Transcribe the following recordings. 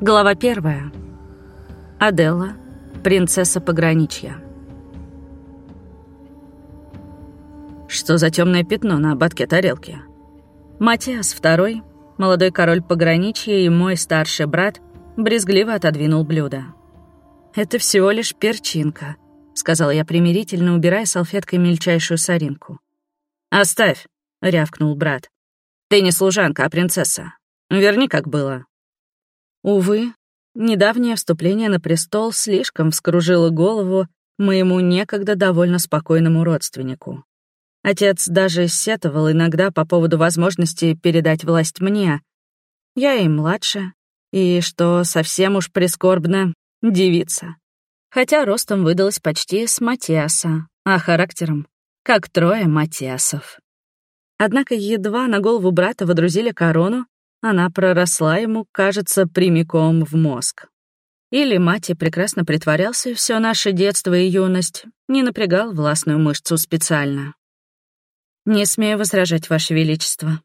Глава первая. Аделла, принцесса пограничья. Что за темное пятно на ободке тарелки? Матиас II, молодой король пограничья и мой старший брат, брезгливо отодвинул блюдо. «Это всего лишь перчинка», — сказала я примирительно, убирая салфеткой мельчайшую соринку. «Оставь», — рявкнул брат. «Ты не служанка, а принцесса. Верни, как было». Увы, недавнее вступление на престол слишком вскружило голову моему некогда довольно спокойному родственнику. Отец даже сетовал иногда по поводу возможности передать власть мне. Я и младше, и, что совсем уж прискорбно, девица. Хотя ростом выдалась почти с Матиаса, а характером — как трое Матиасов. Однако едва на голову брата водрузили корону, она проросла ему, кажется, прямиком в мозг. Или мать прекрасно притворялся все наше детство и юность, не напрягал властную мышцу специально. «Не смею возражать, Ваше Величество».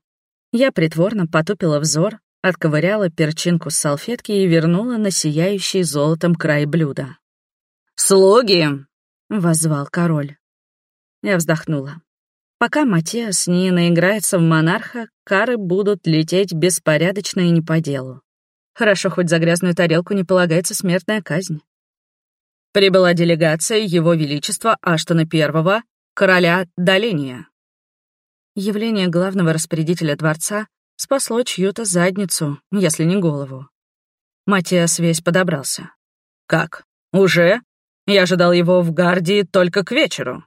Я притворно потупила взор, отковыряла перчинку с салфетки и вернула на сияющий золотом край блюда. «Слуги!» — воззвал король. Я вздохнула. Пока Матиас не наиграется в монарха, кары будут лететь беспорядочно и не по делу. Хорошо, хоть за грязную тарелку не полагается смертная казнь. Прибыла делегация Его Величества Аштона Первого, короля Доления. Явление главного распорядителя дворца спасло чью-то задницу, если не голову. Матиас весь подобрался. «Как? Уже? Я ожидал его в Гардии только к вечеру».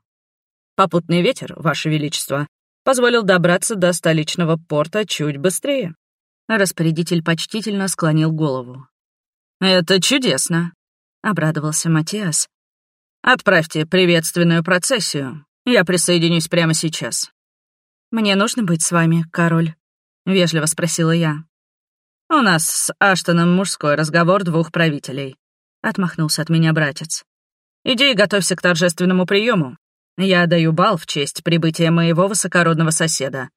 Попутный ветер, Ваше Величество, позволил добраться до столичного порта чуть быстрее. Распорядитель почтительно склонил голову. «Это чудесно», — обрадовался Матиас. «Отправьте приветственную процессию. Я присоединюсь прямо сейчас». «Мне нужно быть с вами, король?» — вежливо спросила я. «У нас с Аштоном мужской разговор двух правителей», — отмахнулся от меня братец. «Иди и готовься к торжественному приему. Я даю бал в честь прибытия моего высокородного соседа.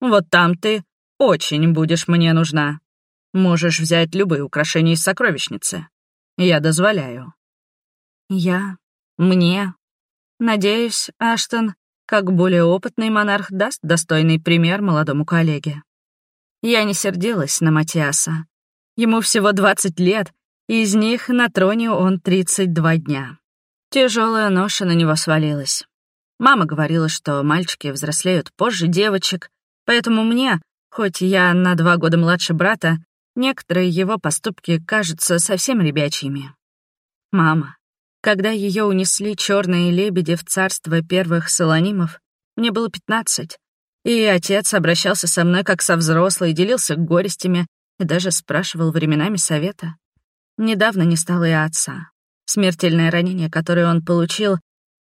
Вот там ты очень будешь мне нужна. Можешь взять любые украшения из сокровищницы. Я дозволяю». «Я? Мне? Надеюсь, Аштон, как более опытный монарх, даст достойный пример молодому коллеге». Я не сердилась на Матиаса. Ему всего 20 лет, и из них на троне он 32 дня. Тяжелая ноша на него свалилась. Мама говорила, что мальчики взрослеют позже девочек, поэтому мне, хоть я на два года младше брата, некоторые его поступки кажутся совсем ребячьими. Мама. Когда ее унесли черные лебеди в царство первых солонимов, мне было пятнадцать, и отец обращался со мной как со взрослой, делился горестями и даже спрашивал временами совета. Недавно не стало и отца. Смертельное ранение, которое он получил,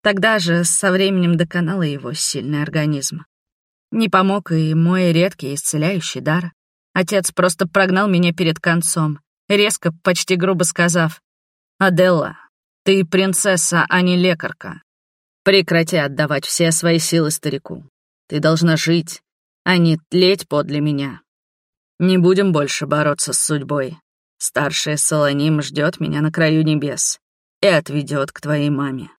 Тогда же со временем доконало его сильный организм. Не помог и мой редкий исцеляющий дар. Отец просто прогнал меня перед концом, резко, почти грубо сказав, «Аделла, ты принцесса, а не лекарка. Прекрати отдавать все свои силы старику. Ты должна жить, а не тлеть подле меня. Не будем больше бороться с судьбой. Старшая Солоним ждет меня на краю небес и отведет к твоей маме.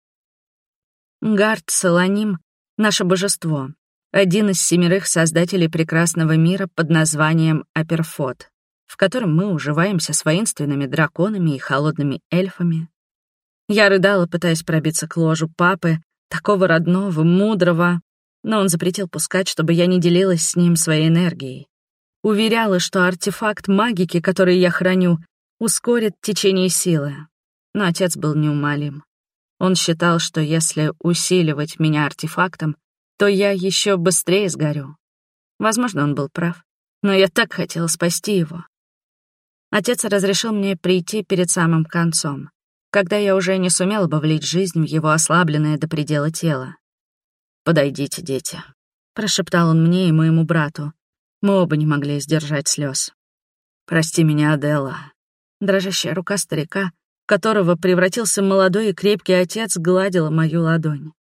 Гард Солоним — наше божество, один из семерых создателей прекрасного мира под названием Аперфот, в котором мы уживаемся с воинственными драконами и холодными эльфами. Я рыдала, пытаясь пробиться к ложу папы, такого родного, мудрого, но он запретил пускать, чтобы я не делилась с ним своей энергией. Уверяла, что артефакт магики, который я храню, ускорит течение силы. Но отец был неумолим. Он считал, что если усиливать меня артефактом, то я еще быстрее сгорю. Возможно, он был прав, но я так хотела спасти его. Отец разрешил мне прийти перед самым концом, когда я уже не сумела бы влить жизнь в его ослабленное до предела тело. «Подойдите, дети», — прошептал он мне и моему брату. Мы оба не могли сдержать слез. «Прости меня, Аделла». Дрожащая рука старика которого превратился молодой и крепкий отец, гладила мою ладонь.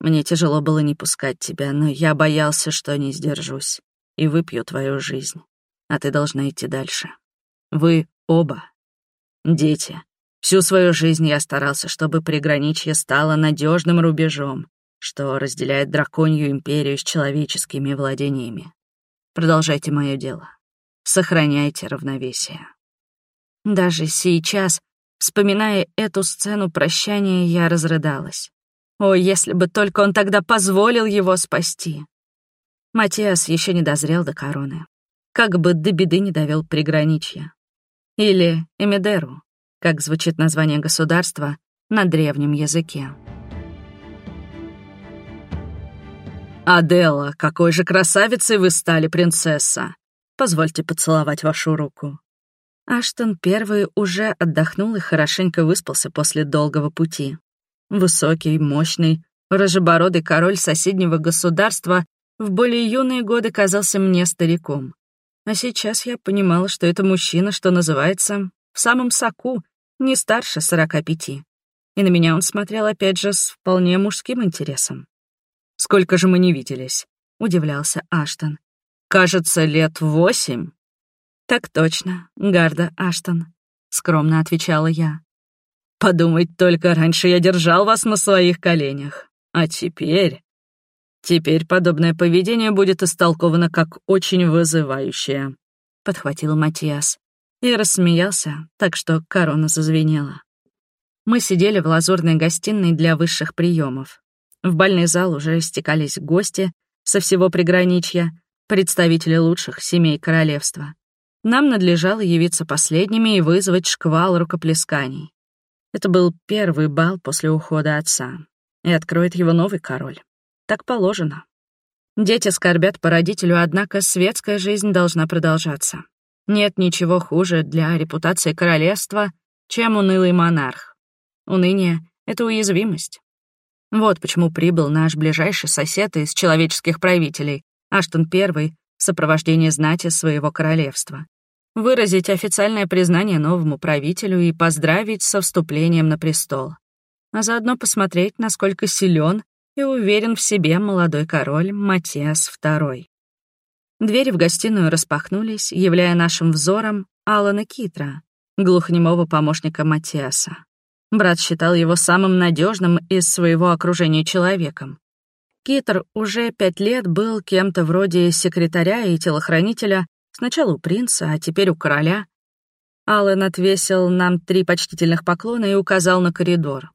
Мне тяжело было не пускать тебя, но я боялся, что не сдержусь и выпью твою жизнь, а ты должна идти дальше. Вы оба Дети. Всю свою жизнь я старался, чтобы приграничье стало надежным рубежом, что разделяет драконью империю с человеческими владениями. Продолжайте мое дело. Сохраняйте равновесие. Даже сейчас, вспоминая эту сцену прощания, я разрыдалась. О, если бы только он тогда позволил его спасти. Матиас еще не дозрел до короны. Как бы до беды не довел приграничья. Или Эмидеру, как звучит название государства на древнем языке. «Аделла, какой же красавицей вы стали, принцесса! Позвольте поцеловать вашу руку». Аштон первый уже отдохнул и хорошенько выспался после долгого пути. Высокий, мощный, рыжебородый король соседнего государства в более юные годы казался мне стариком. А сейчас я понимала, что это мужчина, что называется, в самом соку, не старше сорока пяти. И на меня он смотрел опять же с вполне мужским интересом. «Сколько же мы не виделись?» — удивлялся Аштон. «Кажется, лет восемь». «Так точно, Гарда Аштон», — скромно отвечала я. «Подумать только, раньше я держал вас на своих коленях. А теперь...» «Теперь подобное поведение будет истолковано как очень вызывающее», — подхватил Матиас. И рассмеялся, так что корона зазвенела. Мы сидели в лазурной гостиной для высших приемов. В бальный зал уже стекались гости со всего приграничья, представители лучших семей королевства. Нам надлежало явиться последними и вызвать шквал рукоплесканий. Это был первый бал после ухода отца, и откроет его новый король. Так положено. Дети скорбят по родителю, однако светская жизнь должна продолжаться. Нет ничего хуже для репутации королевства, чем унылый монарх. Уныние — это уязвимость. Вот почему прибыл наш ближайший сосед из человеческих правителей, Аштон I, в сопровождении знати своего королевства. Выразить официальное признание новому правителю и поздравить со вступлением на престол. А заодно посмотреть, насколько силен и уверен в себе молодой король Матиас II. Двери в гостиную распахнулись, являя нашим взором Алана Китра, глухонемого помощника Матиаса. Брат считал его самым надежным из своего окружения человеком. Китер уже пять лет был кем-то вроде секретаря и телохранителя, сначала у принца, а теперь у короля. Аллен отвесил нам три почтительных поклона и указал на коридор.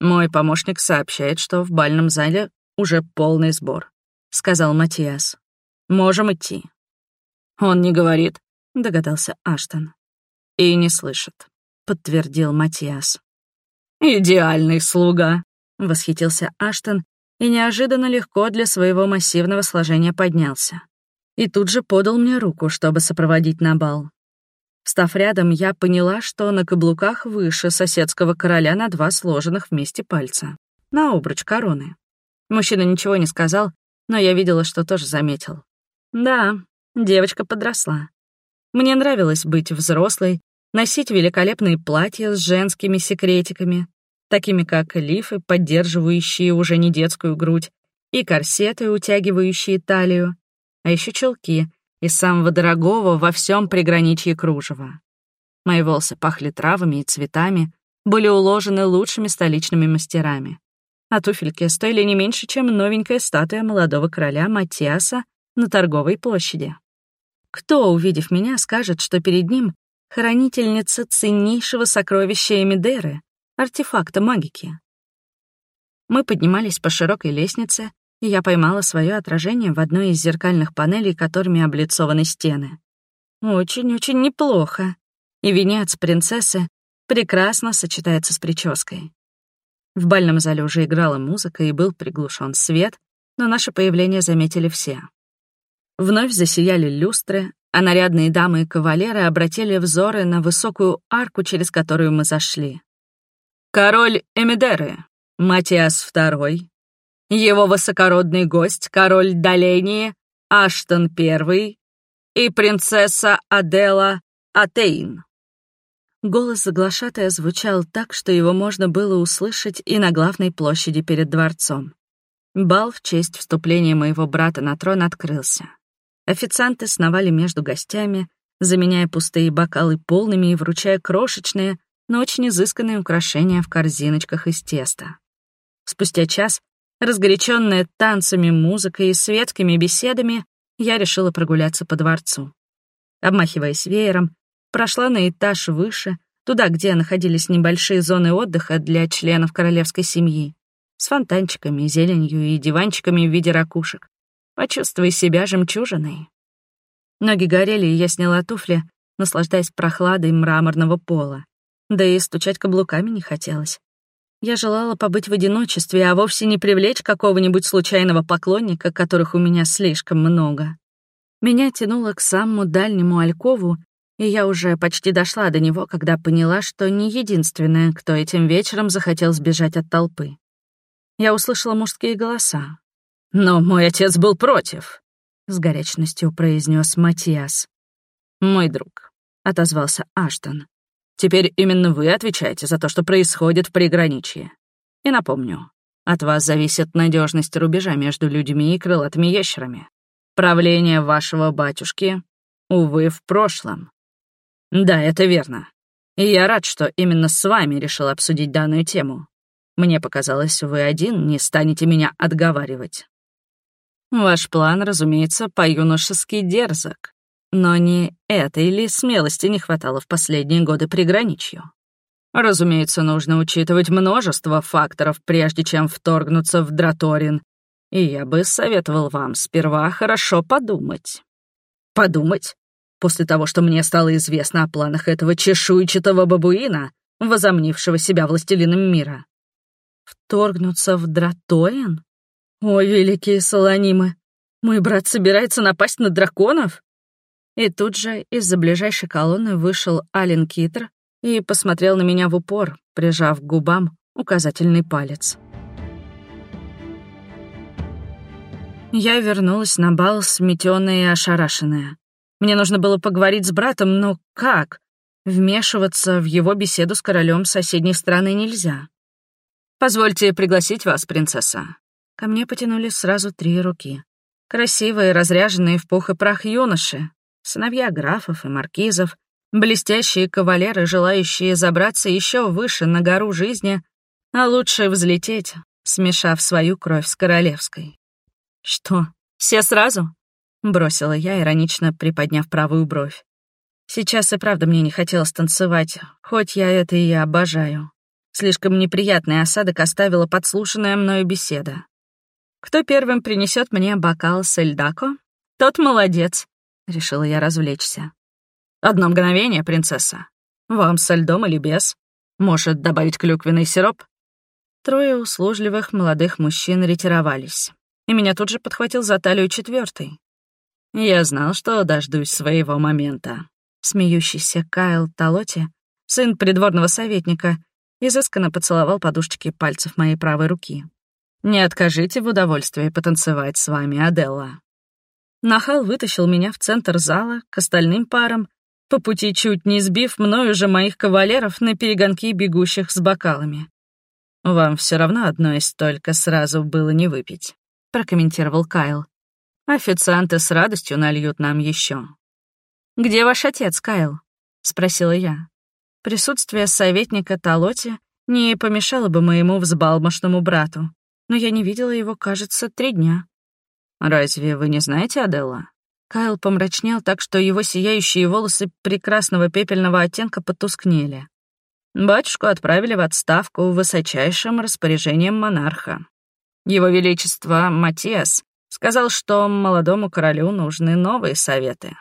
«Мой помощник сообщает, что в бальном зале уже полный сбор», — сказал Матиас. «Можем идти». «Он не говорит», — догадался Аштон. «И не слышит», — подтвердил Матиас. «Идеальный слуга», — восхитился Аштон и неожиданно легко для своего массивного сложения поднялся. И тут же подал мне руку, чтобы сопроводить на бал. Встав рядом, я поняла, что на каблуках выше соседского короля на два сложенных вместе пальца. На обруч короны. Мужчина ничего не сказал, но я видела, что тоже заметил. Да, девочка подросла. Мне нравилось быть взрослой, носить великолепные платья с женскими секретиками, такими как лифы, поддерживающие уже не детскую грудь, и корсеты, утягивающие талию, а еще чулки из самого дорогого во всем приграничье кружева. Мои волосы пахли травами и цветами, были уложены лучшими столичными мастерами. А туфельки стоили не меньше, чем новенькая статуя молодого короля Матиаса на торговой площади. Кто, увидев меня, скажет, что перед ним хранительница ценнейшего сокровища Эмидеры, артефакта магики. Мы поднимались по широкой лестнице, и я поймала свое отражение в одной из зеркальных панелей, которыми облицованы стены. Очень-очень неплохо. И венец принцессы прекрасно сочетается с прической. В бальном зале уже играла музыка и был приглушен свет, но наше появление заметили все. Вновь засияли люстры, а нарядные дамы и кавалеры обратили взоры на высокую арку, через которую мы зашли. Король Эмидеры, Матиас II, его высокородный гость, король Долении, Аштон I и принцесса Адела Атейн. Голос заглашатая звучал так, что его можно было услышать и на главной площади перед дворцом. Бал в честь вступления моего брата на трон открылся. Официанты сновали между гостями, заменяя пустые бокалы полными и вручая крошечные, но очень изысканные украшения в корзиночках из теста. Спустя час, разгоряченная танцами, музыкой и светскими беседами, я решила прогуляться по дворцу. Обмахиваясь веером, прошла на этаж выше, туда, где находились небольшие зоны отдыха для членов королевской семьи, с фонтанчиками, зеленью и диванчиками в виде ракушек. Почувствуй себя жемчужиной. Ноги горели, и я сняла туфли, наслаждаясь прохладой мраморного пола. Да и стучать каблуками не хотелось. Я желала побыть в одиночестве, а вовсе не привлечь какого-нибудь случайного поклонника, которых у меня слишком много. Меня тянуло к самому дальнему алькову, и я уже почти дошла до него, когда поняла, что не единственная, кто этим вечером захотел сбежать от толпы. Я услышала мужские голоса. «Но мой отец был против», — с горячностью произнес Матиас. «Мой друг», — отозвался Аштон. «Теперь именно вы отвечаете за то, что происходит в приграничье. И напомню, от вас зависит надежность рубежа между людьми и крылатыми ящерами. Правление вашего батюшки, увы, в прошлом. Да, это верно. И я рад, что именно с вами решил обсудить данную тему. Мне показалось, вы один не станете меня отговаривать. Ваш план, разумеется, по-юношески дерзок. Но не этой ли смелости не хватало в последние годы приграничью? Разумеется, нужно учитывать множество факторов, прежде чем вторгнуться в Драторин, и я бы советовал вам сперва хорошо подумать. Подумать? После того, что мне стало известно о планах этого чешуйчатого бабуина, возомнившего себя властелином мира. Вторгнуться в Драторин? О, великие солонимы! Мой брат собирается напасть на драконов? И тут же из-за ближайшей колонны вышел Ален Китр и посмотрел на меня в упор, прижав к губам указательный палец. Я вернулась на бал сметённая и ошарашенная. Мне нужно было поговорить с братом, но как? Вмешиваться в его беседу с королем соседней страны нельзя. «Позвольте пригласить вас, принцесса», Ко мне потянулись сразу три руки. Красивые, разряженные в пух и прах юноши, сыновья графов и маркизов, блестящие кавалеры, желающие забраться еще выше на гору жизни, а лучше взлететь, смешав свою кровь с королевской. «Что, все сразу?» — бросила я, иронично приподняв правую бровь. Сейчас и правда мне не хотелось танцевать, хоть я это и обожаю. Слишком неприятный осадок оставила подслушанная мною беседа. Кто первым принесет мне бокал с эльдако, тот молодец, — решила я развлечься. Одно мгновение, принцесса. Вам со льдом или без? Может, добавить клюквенный сироп? Трое услужливых молодых мужчин ретировались, и меня тут же подхватил за талию четвертый. Я знал, что дождусь своего момента. Смеющийся Кайл Толоти, сын придворного советника, изысканно поцеловал подушечки пальцев моей правой руки. Не откажите в удовольствии потанцевать с вами, Аделла. Нахал вытащил меня в центр зала к остальным парам, по пути чуть не сбив мною же моих кавалеров на перегонки бегущих с бокалами. «Вам все равно одно из только сразу было не выпить», — прокомментировал Кайл. «Официанты с радостью нальют нам еще. «Где ваш отец, Кайл?» — спросила я. Присутствие советника Толоти не помешало бы моему взбалмошному брату но я не видела его, кажется, три дня. «Разве вы не знаете Аделла?» Кайл помрачнел так, что его сияющие волосы прекрасного пепельного оттенка потускнели. Батюшку отправили в отставку высочайшим распоряжением монарха. Его Величество Матиас сказал, что молодому королю нужны новые советы.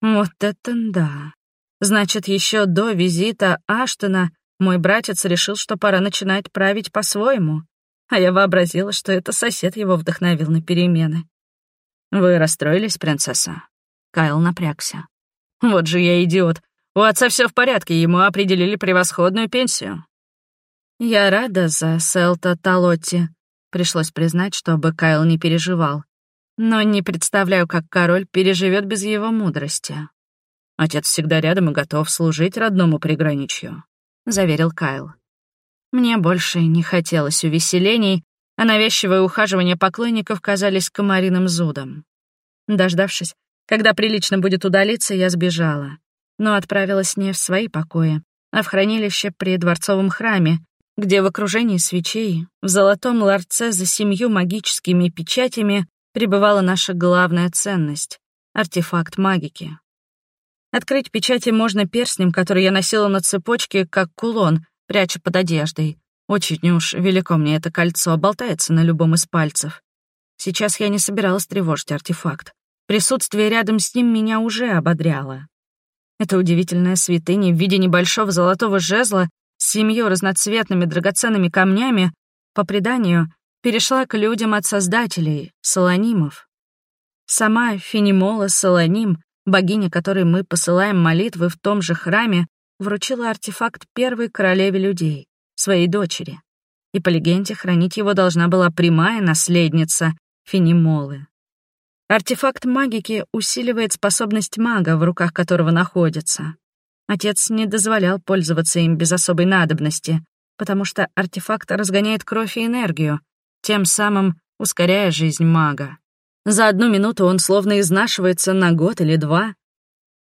Вот это да. Значит, еще до визита Аштона мой братец решил, что пора начинать править по-своему а я вообразила, что это сосед его вдохновил на перемены. «Вы расстроились, принцесса?» Кайл напрягся. «Вот же я идиот. У отца все в порядке, ему определили превосходную пенсию». «Я рада за Селта Талотти», — пришлось признать, чтобы Кайл не переживал. «Но не представляю, как король переживет без его мудрости». «Отец всегда рядом и готов служить родному приграничью», — заверил Кайл. Мне больше не хотелось увеселений, а навязчивое ухаживание поклонников казались комариным зудом. Дождавшись, когда прилично будет удалиться, я сбежала, но отправилась не в свои покои, а в хранилище при дворцовом храме, где в окружении свечей, в золотом ларце за семью магическими печатями пребывала наша главная ценность — артефакт магики. Открыть печати можно перстнем, который я носила на цепочке, как кулон, пряча под одеждой. Очень уж велико мне это кольцо, болтается на любом из пальцев. Сейчас я не собиралась тревожить артефакт. Присутствие рядом с ним меня уже ободряло. Это удивительная святыня в виде небольшого золотого жезла с семью разноцветными драгоценными камнями, по преданию, перешла к людям от создателей, Солонимов. Сама Фенимола Солоним, богиня которой мы посылаем молитвы в том же храме, вручила артефакт первой королеве людей, своей дочери. И по легенде хранить его должна была прямая наследница Фенимолы. Артефакт магики усиливает способность мага, в руках которого находится. Отец не дозволял пользоваться им без особой надобности, потому что артефакт разгоняет кровь и энергию, тем самым ускоряя жизнь мага. За одну минуту он словно изнашивается на год или два.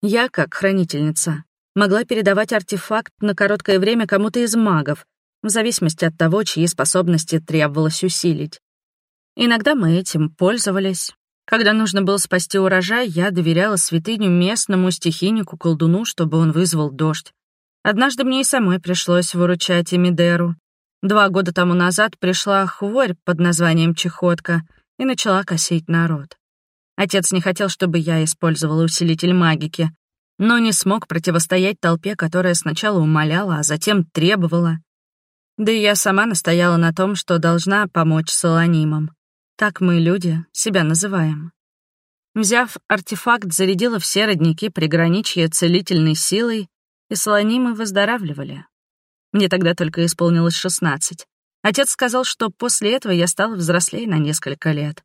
Я, как хранительница, могла передавать артефакт на короткое время кому-то из магов, в зависимости от того, чьи способности требовалось усилить. Иногда мы этим пользовались. Когда нужно было спасти урожай, я доверяла святыню местному стихийнику-колдуну, чтобы он вызвал дождь. Однажды мне и самой пришлось выручать Эмидеру. Два года тому назад пришла хворь под названием чехотка и начала косить народ. Отец не хотел, чтобы я использовала усилитель магики, но не смог противостоять толпе, которая сначала умоляла, а затем требовала. Да и я сама настояла на том, что должна помочь солонимам. Так мы, люди, себя называем. Взяв артефакт, зарядила все родники приграничья целительной силой, и солонимы выздоравливали. Мне тогда только исполнилось 16. Отец сказал, что после этого я стала взрослее на несколько лет.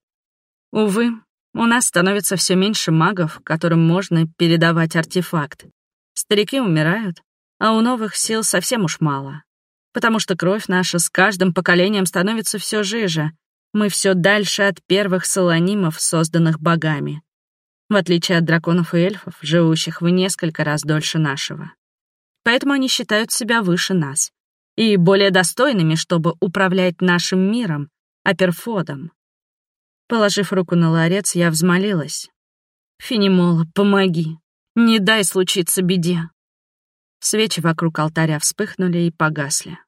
Увы, у нас становится все меньше магов, которым можно передавать артефакт. Старики умирают, а у новых сил совсем уж мало. Потому что кровь наша с каждым поколением становится все жиже. Мы все дальше от первых солонимов, созданных богами. В отличие от драконов и эльфов, живущих в несколько раз дольше нашего поэтому они считают себя выше нас и более достойными, чтобы управлять нашим миром, аперфодом. Положив руку на ларец, я взмолилась. «Фенимола, помоги! Не дай случиться беде!» Свечи вокруг алтаря вспыхнули и погасли.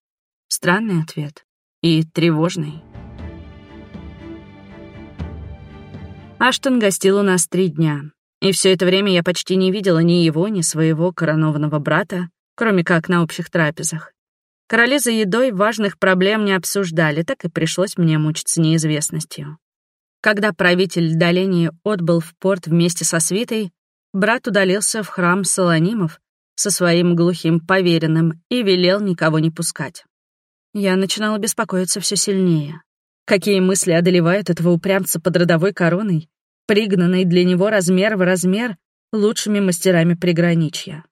Странный ответ. И тревожный. Аштон гостил у нас три дня. И все это время я почти не видела ни его, ни своего коронованного брата, кроме как на общих трапезах. Короли за едой важных проблем не обсуждали, так и пришлось мне мучиться неизвестностью. Когда правитель Долении отбыл в порт вместе со свитой, брат удалился в храм Солонимов со своим глухим поверенным и велел никого не пускать. Я начинала беспокоиться все сильнее. Какие мысли одолевают этого упрямца под родовой короной, пригнанной для него размер в размер лучшими мастерами приграничья?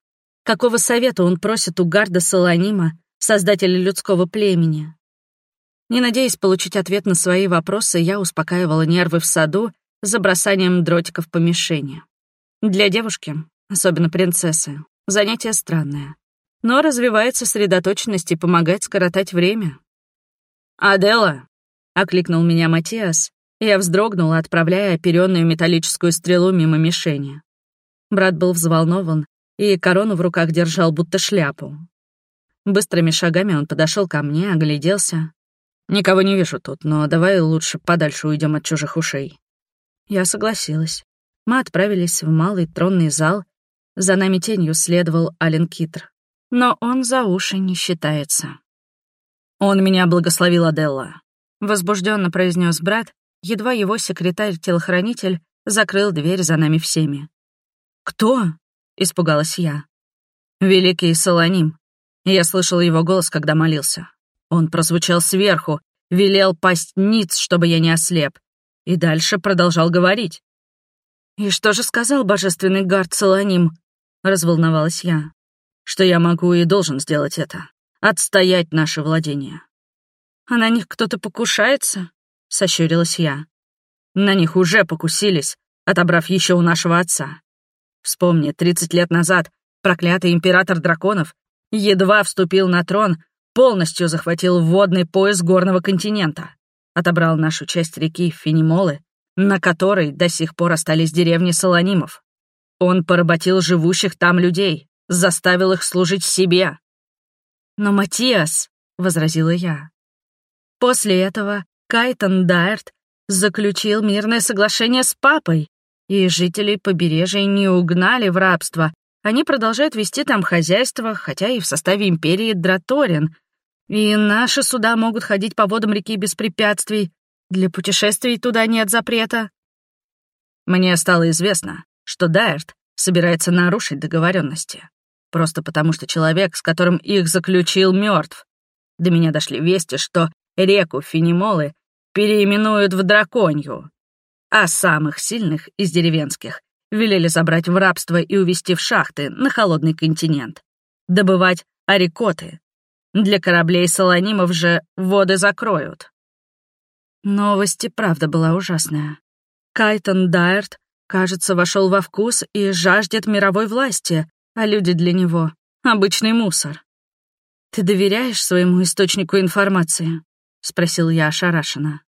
Какого совета он просит у Гарда Солонима, создателя людского племени? Не надеясь получить ответ на свои вопросы, я успокаивала нервы в саду за бросанием дротиков по мишени. Для девушки, особенно принцессы, занятие странное. Но развивает сосредоточенность и помогает скоротать время. «Адела!» — окликнул меня Матиас, и я вздрогнула, отправляя оперенную металлическую стрелу мимо мишени. Брат был взволнован и корону в руках держал, будто шляпу. Быстрыми шагами он подошел ко мне, огляделся. «Никого не вижу тут, но давай лучше подальше уйдем от чужих ушей». Я согласилась. Мы отправились в малый тронный зал. За нами тенью следовал Ален Китр. Но он за уши не считается. «Он меня благословил, Аделла», — возбужденно произнес брат, едва его секретарь-телохранитель закрыл дверь за нами всеми. «Кто?» — испугалась я. «Великий Солоним». Я слышал его голос, когда молился. Он прозвучал сверху, велел пасть ниц, чтобы я не ослеп, и дальше продолжал говорить. «И что же сказал божественный гард Солоним?» — разволновалась я. «Что я могу и должен сделать это. Отстоять наши владения». «А на них кто-то покушается?» — сощурилась я. «На них уже покусились, отобрав еще у нашего отца. Вспомни, 30 лет назад проклятый император драконов Едва вступил на трон, полностью захватил водный пояс горного континента, отобрал нашу часть реки Фенимолы, на которой до сих пор остались деревни Солонимов. Он поработил живущих там людей, заставил их служить себе. «Но Матиас», — возразила я, — «после этого Кайтон Дайрт заключил мирное соглашение с папой, и жителей побережья не угнали в рабство. Они продолжают вести там хозяйство, хотя и в составе империи Драторин. И наши суда могут ходить по водам реки без препятствий. Для путешествий туда нет запрета. Мне стало известно, что Дайрт собирается нарушить договоренности. Просто потому, что человек, с которым их заключил, мертв. До меня дошли вести, что реку Фенимолы переименуют в Драконью, а самых сильных из деревенских велели забрать в рабство и увезти в шахты на холодный континент, добывать арикоты. Для кораблей солонимов же воды закроют. Новость и правда была ужасная. Кайтон Дайрт, кажется, вошел во вкус и жаждет мировой власти, а люди для него — обычный мусор. «Ты доверяешь своему источнику информации?» — спросил я ошарашенно.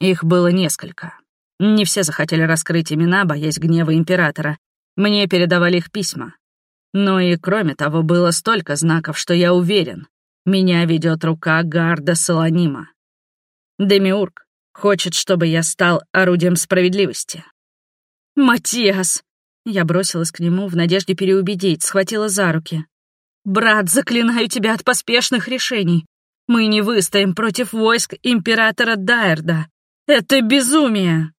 Их было несколько. Не все захотели раскрыть имена, боясь гнева императора. Мне передавали их письма. Но и кроме того, было столько знаков, что я уверен, меня ведет рука Гарда Солонима. Демиург хочет, чтобы я стал орудием справедливости. «Матиас!» Я бросилась к нему в надежде переубедить, схватила за руки. «Брат, заклинаю тебя от поспешных решений. Мы не выстоим против войск императора Дайерда. Это безумие!»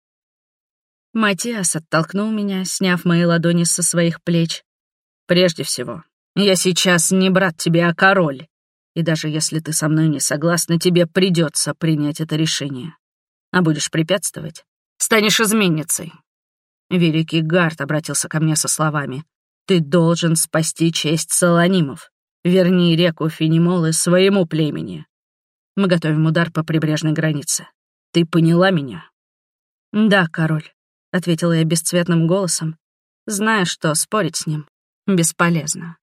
Матиас оттолкнул меня, сняв мои ладони со своих плеч. «Прежде всего, я сейчас не брат тебе, а король. И даже если ты со мной не согласна, тебе придется принять это решение. А будешь препятствовать, станешь изменницей». Великий Гард обратился ко мне со словами. «Ты должен спасти честь Солонимов. Верни реку Фенимолы своему племени. Мы готовим удар по прибрежной границе. Ты поняла меня?» «Да, король». — ответила я бесцветным голосом, зная, что спорить с ним бесполезно.